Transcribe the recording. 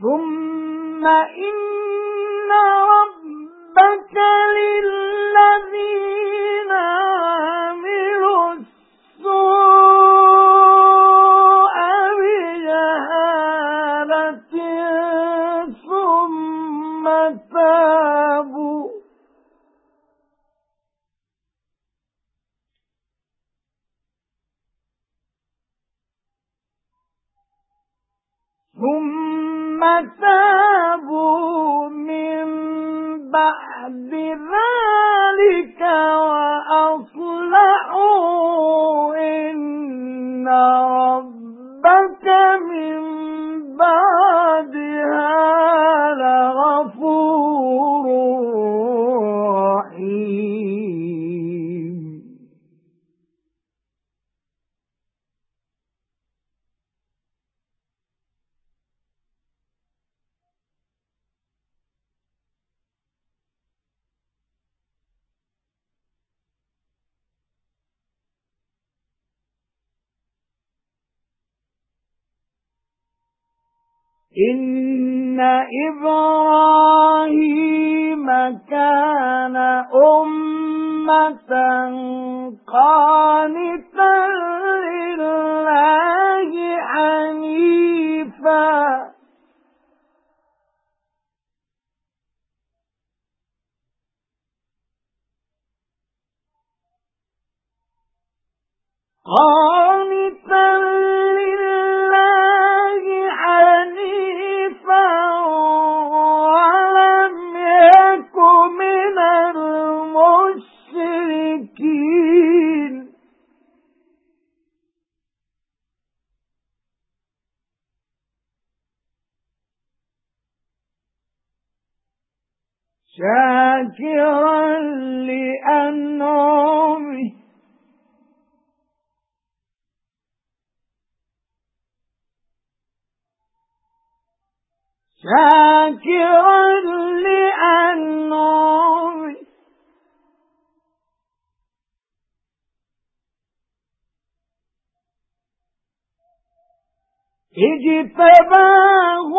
ثُمَّ إِنَّ رَبَّكَ لِلَّذِينَ عَمِلُوا السُّوءَ بِجَهَالَةٍ ثُمَّ تَابُوا ثُمَّ تَابُوا مِن بَعْدِ ذَلِكَ إِنَّ إِبْرَاهِيمَ كَانَ أُمَّةً قَانِتًا لِلَّهِ حَنِيفًا. قَانِتًا شاكرا لأنعمه شاكرا لأنعمه اجتباه